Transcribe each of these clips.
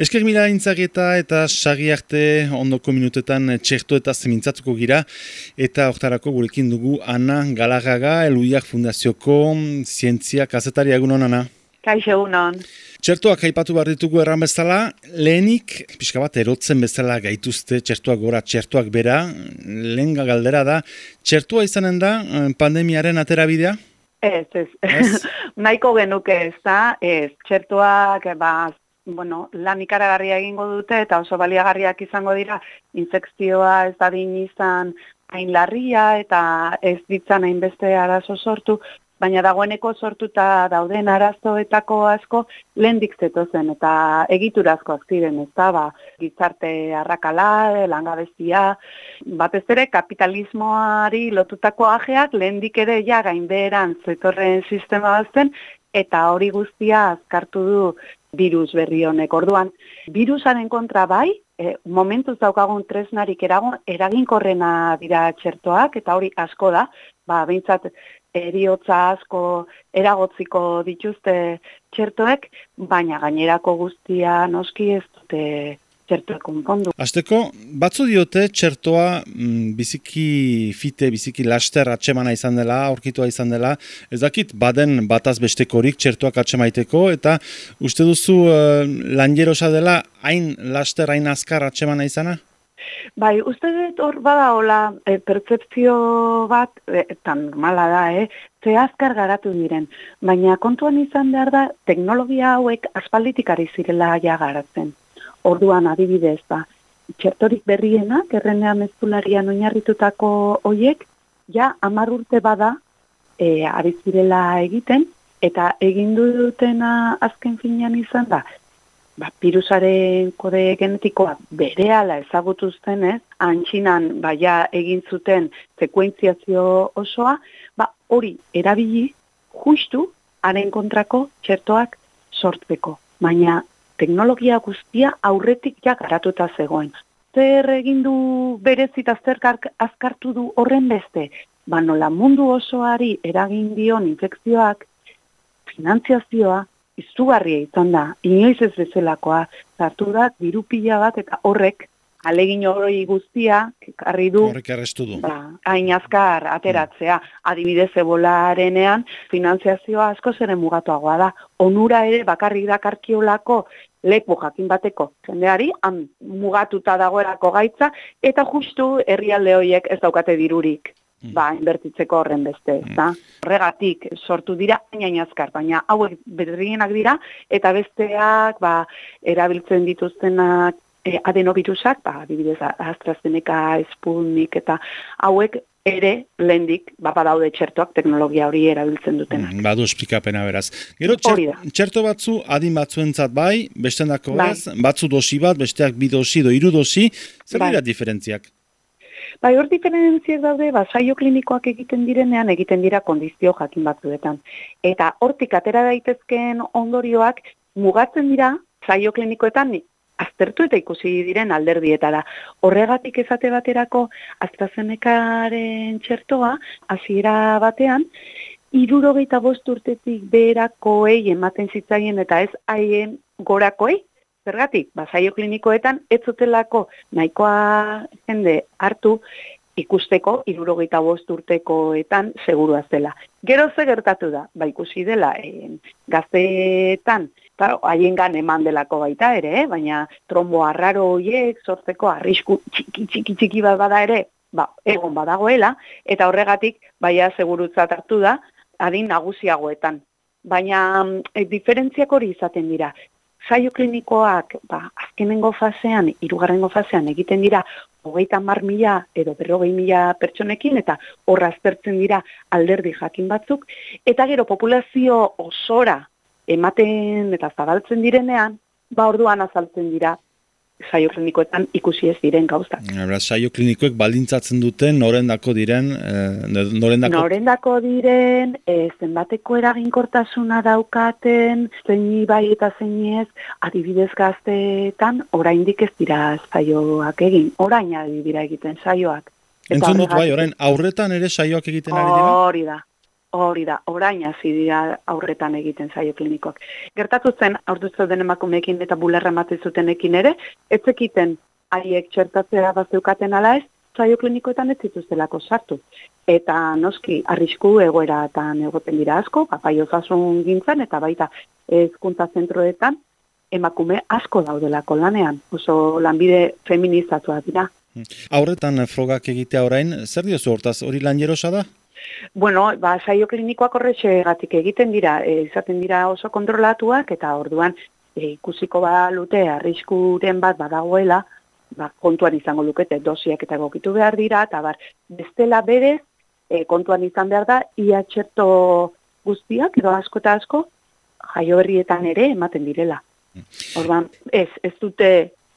Esker mila intzageta eta sagi arte ondoko minutetan txerto eta zemintzatuko gira eta oktarako gurekin dugu Ana Galagaga, Eluiak Fundazioko Zientzia Kazetari egunon, Ana? Kaixo egunon. Txertuak haipatu behar ditugu erran bezala, lehenik, pixka bat erotzen bezala gaituzte txertuak gora, txertuak bera, lehen galdera da, txertua izanen da eh, pandemiaren aterabidea? Ez, ez, ez? nahiko genuke ez da, ez, txertuak, ba, bueno, lan ikaragarria egingo dute eta oso baliagarriak izango dira. Infekzioa ez da din izan hain larria eta ez ditzan hainbeste arazo sortu, baina dagoeneko sortuta dauden arazoetako asko lehendik zetozen eta egiturazkoak ziren, ez da, ba, gizarte arrakala, langabezia, batez ere kapitalismoari lotutako ajeak lehendik ere ja gainbeheran zetorren sistema bazten, eta hori guztia azkartu du virus berri honek. Orduan, virusaren kontra bai, e, momentuz daukagun tresnarik eragun, eraginkorrena dira txertoak, eta hori asko da, ba, bintzat, eriotza asko eragotziko dituzte txertoek, baina gainerako guztia noski ez dute txertoa konpondu. Azteko, batzu diote txertoa mm, biziki fite, biziki laster atxemana izan dela, aurkitua izan dela, ez dakit baden bataz bestekorik txertoak atxemaiteko, eta uste duzu uh, lanjerosa dela hain laster, hain azkar atxemana izana? Bai, uste dut hor bada hola e, pertsepzio bat, e, eta normala da, eh? ze azkar garatu diren. Baina kontuan izan behar da, teknologia hauek aspalditik ari zirela ja garatzen. Orduan adibidez ba, txertorik berrienak, errenean mezularian oinarritutako hoiek, ja amar urte bada e, ari zirela egiten, eta egindu dutena azken finean izan da, ba, virusaren kode genetikoa bere ala ezagutuzten ez, antxinan baia egin zuten sekuentziazio osoa, ba, hori erabili justu haren kontrako txertoak sortzeko. Baina teknologia guztia aurretik ja garatuta zegoen. Zer egin du berezit azkartu du horren beste? Ba nola mundu osoari eragin dion infekzioak, finantziazioa, izugarria izan da, inoiz ez bezalakoa, zartu da, diru pila bat eta horrek, alegin hori guztia, karri du, ba, hain azkar ateratzea, adibidez ebolarenean, finantziazioa asko zeren mugatuagoa da, onura ere bakarrik dakarkiolako leku jakin bateko jendeari, han mugatuta dagoerako gaitza, eta justu herrialde horiek ez daukate dirurik. Mm. Ba, inbertitzeko horren beste, ez da? Mm. Horregatik sortu dira, baina azkar, baina hauek berrienak dira, eta besteak, ba, erabiltzen dituztenak e, adenovirusak, ba, adibidez, AstraZeneca, Sputnik, eta hauek ere lendik bapa daude txertoak teknologia hori erabiltzen dutena. Mm, badu esplikapena beraz. Gero txerto batzu adin batzuentzat bai, bestendako bai. ez, batzu dosi bat, besteak bi dosi do hiru dosi, zer bai. dira diferentziak? Bai, hor diferentziak daude, ba, saio klinikoak egiten direnean, egiten dira kondizio jakin batzuetan. Eta hortik atera daitezkeen ondorioak mugatzen dira, saio klinikoetan aztertu eta ikusi diren alderdietara. Horregatik ezate baterako AstraZenecaren txertoa hasiera batean irurogeita bost urtetik beherakoei ematen zitzaien eta ez haien gorakoei. Zergatik, basaio klinikoetan ez zutelako nahikoa jende hartu ikusteko irurogeita bost urtekoetan segurua zela. Gero ze gertatu da, ba ikusi dela e, gazteetan Claro, haien gan eman delako baita ere, eh? baina trombo arraro horiek sortzeko arrisku txiki txiki txiki bat bada ere, ba, egon badagoela, eta horregatik baia segurutzat hartu da, adin nagusiagoetan. Baina e, diferentziak hori izaten dira. Zaio klinikoak, ba, azkenengo fasean, irugarrengo fasean egiten dira, hogeita mar mila edo berrogei mila pertsonekin, eta horra aztertzen dira alderdi jakin batzuk, eta gero populazio osora ematen eta zabaltzen direnean, ba orduan azaltzen dira saio klinikoetan ikusi ez diren gauzak. Hala, saio klinikoek baldintzatzen duten norendako diren, eh, norendako norendako diren, eh, zenbateko eraginkortasuna daukaten, zein bai eta zein ez, adibidez gazteetan oraindik ez dira saioak egin, orain ari dira egiten saioak. Entzun dut bai, orain aurretan ere saioak egiten ari dira? Hori da, Hori da, orain hasi dira aurretan egiten zaio klinikoak. Gertatu zen, aurdu zeuden emakumeekin eta bularra emate zutenekin ere, ez zekiten haiek txertatzea bazeukaten ala ez, zaio klinikoetan ez zituztelako sartu. Eta noski, arrisku egoera eta egoten dira asko, papai osasun gintzen, eta baita ezkuntza zentroetan, emakume asko daudelako lanean, oso lanbide feminizatua dira. Aurretan frogak egitea orain, zer diozu hortaz, hori lan jerosa da? Bueno, ba, saio klinikoak horretxe egiten dira, e, izaten dira oso kontrolatuak, eta orduan e, ikusiko ba lute arriskuren bat badagoela, ba, kontuan izango lukete dosiak eta gokitu behar dira, eta bar, bestela bere, e, kontuan izan behar da, ia txerto guztiak, edo asko eta asko, jaio berrietan ere ematen direla. Orduan, ez, ez dute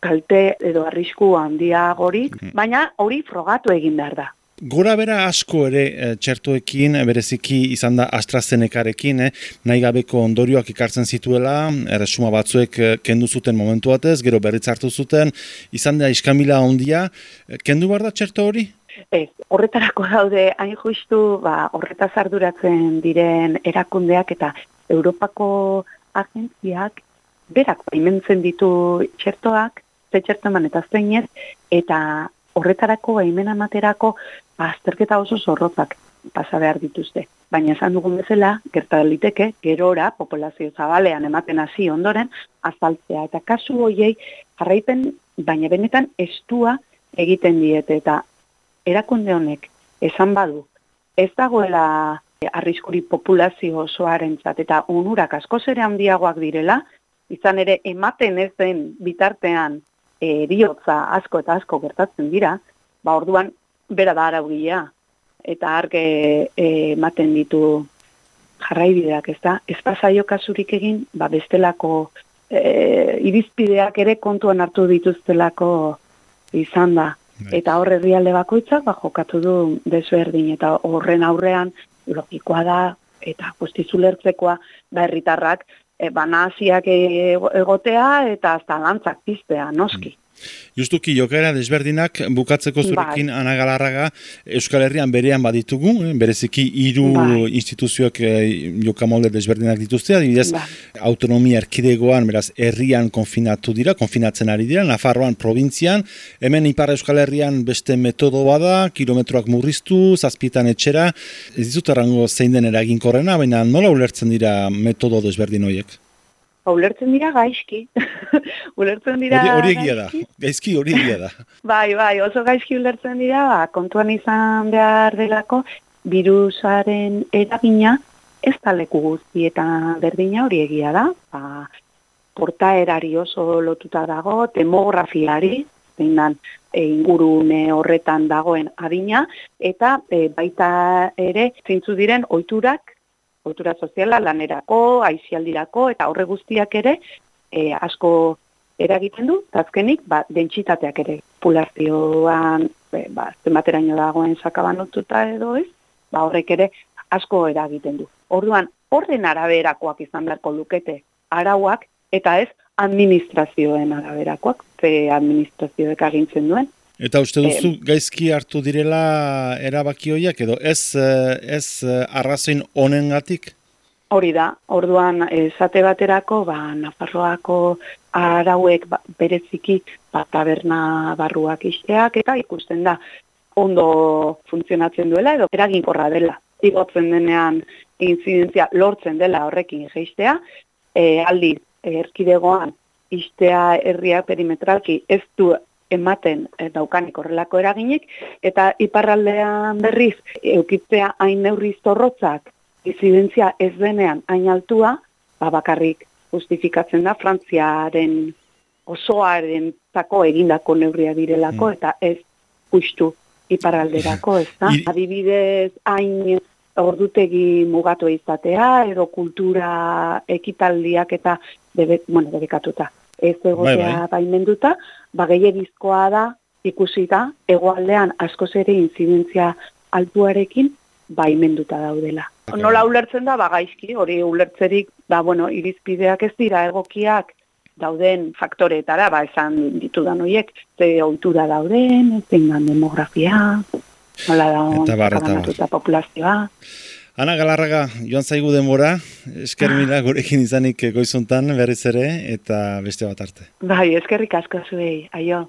kalte edo arrisku handiagorik, mm. baina hori frogatu egin behar da. Gora bera asko ere e, txertoekin, bereziki izan da AstraZenecarekin, eh, nahi gabeko ondorioak ikartzen zituela, erresuma batzuek eh, kendu zuten momentu batez, gero berriz hartu zuten, izan da iskamila ondia, eh, kendu behar da txerto hori? Ez, horretarako daude, hain justu, ba, horretaz arduratzen diren erakundeak eta Europako agentziak berak baimentzen ditu txertoak, ze txertoman eta zeinez, eta horretarako baimena materako azterketa oso zorrotzak pasa behar dituzte. Baina esan dugun bezala, gerta liteke, gerora, populazio zabalean ematen hasi ondoren, azaltzea. Eta kasu hoiei, jarraipen, baina benetan estua egiten diete. Eta erakunde honek, esan badu, ez dagoela arriskuri populazio osoaren zat, eta unurak asko zere handiagoak direla, izan ere ematen ez den bitartean e, asko eta asko gertatzen dira, ba orduan bera da araugilea eta arge e, ematen ditu jarraibideak, ez da? Ez pasaio kasurik egin, ba bestelako e, irizpideak ere kontuan hartu dituztelako izan da. Eta horre herrialde bakoitzak ba jokatu du desberdin eta horren aurrean logikoa da eta guztizulertzekoa ba herritarrak e, banasiak egotea eta zalantzak piztea noski. Justuki jokera desberdinak bukatzeko zurekin bai. anagalarraga Euskal Herrian berean baditugu, eh? bereziki hiru bai. instituzioak eh, jokamolde desberdinak dituzte, adibidez bai. autonomia erkidegoan, beraz, herrian konfinatu dira, konfinatzen ari dira, Nafarroan, provintzian, hemen Ipar Euskal Herrian beste metodo bada, kilometroak murriztu, zazpitan etxera, ez dizut errango zein den eraginkorrena, baina nola ulertzen dira metodo desberdin horiek? Ba, ulertzen dira gaizki. ulertzen dira hori egia da. Gaizki hori egia da. bai, bai, oso gaizki ulertzen dira, ba, kontuan izan behar delako, virusaren eragina ez da leku guzti eta berdina hori egia da. Ba, portaerari oso lotuta dago, demografiari, zeinan e, ingurune horretan dagoen adina, eta e, baita ere zintzu diren oiturak kultura soziala lanerako, aizialdirako eta horre guztiak ere e, asko eragiten du, azkenik, ba, dentsitateak ere populazioan, e, ba, zenbateraino dagoen sakaban ututa edo ez, ba, horrek ere asko eragiten du. Orduan, horren araberakoak izan beharko lukete arauak, eta ez administrazioen araberakoak, ze administrazioek agintzen duen. Eta uste duzu gaizki hartu direla erabaki horiek edo ez eh, ez eh, arrazoin honengatik? Hori da, orduan esate baterako, ba, Nafarroako arauek ba, bereziki ba, taberna barruak isteak, eta ikusten da ondo funtzionatzen duela edo eraginkorra dela. Igotzen denean inzidentzia lortzen dela horrekin geistea, e, aldi erkidegoan istea herria perimetralki ez du ematen e, daukanik horrelako eraginik, eta iparraldean berriz eukitzea hain neurri zorrotzak izidentzia ez denean hain altua, ba bakarrik justifikatzen da Frantziaren osoaren zako egindako neurria direlako, mm. eta ez justu iparralderako, ez da? Adibidez, hain ordutegi mugatu izatea, edo kultura ekitaldiak eta debe, bueno, debekatuta ez egotea bai, bai. baimenduta, ba gehiagizkoa da ikusi da egoaldean askoz ere inzidentzia altuarekin baimenduta daudela. Nola ulertzen da, ba gaizki, hori ulertzerik, ba bueno, irizpideak ez dira egokiak dauden faktoreetara, ba esan ditudan horiek, ze ohitura dauden, zein demografia, nola da, eta populazioa. Ana Galarraga, joan zaigu denbora, esker mila gurekin izanik goizuntan berriz ere, eta beste bat arte. Bai, eskerrik asko zuei, aio.